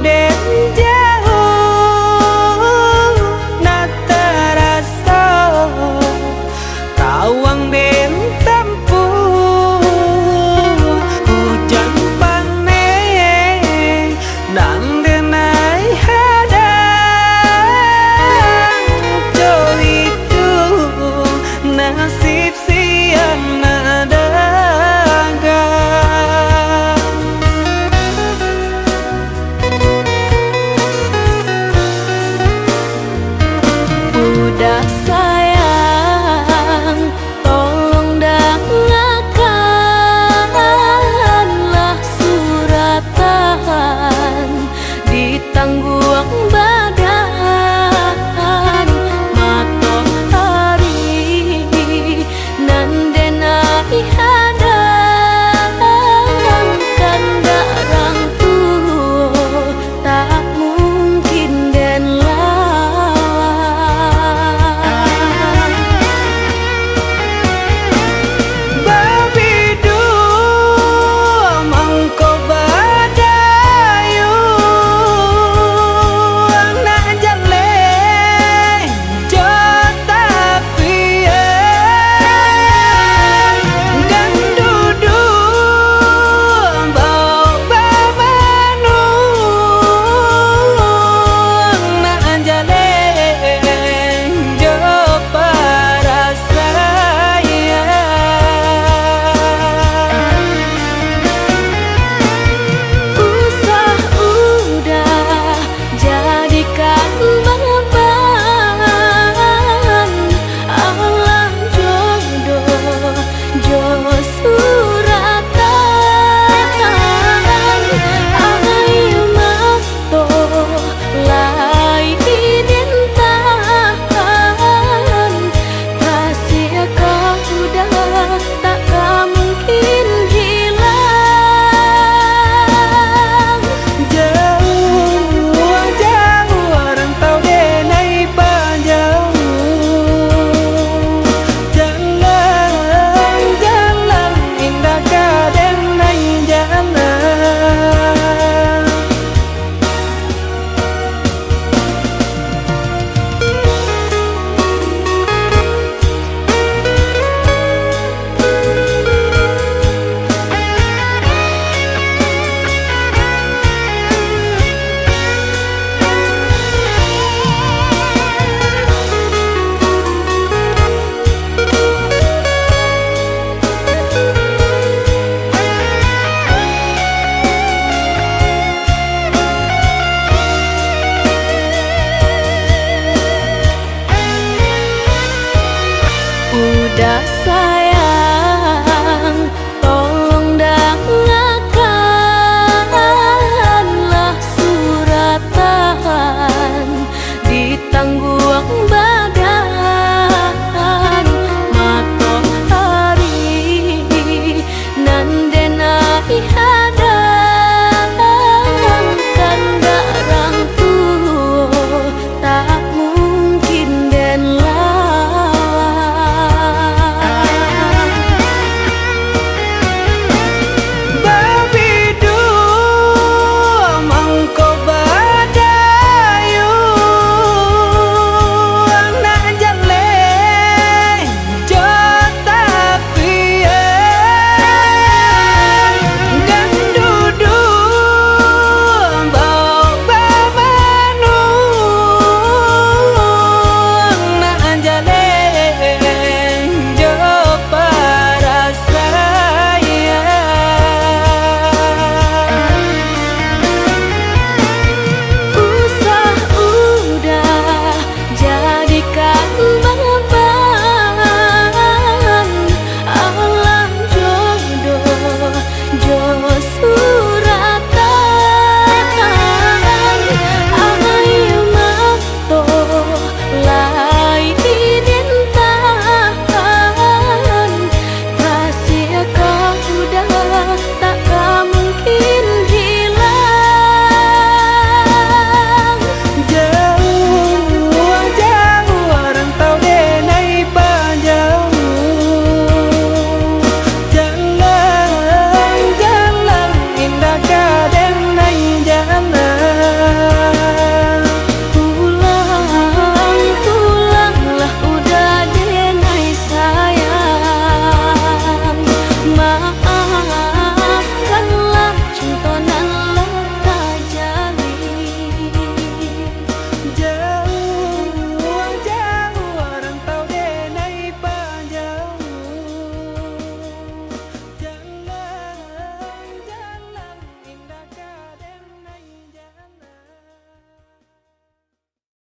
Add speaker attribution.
Speaker 1: day
Speaker 2: 过往。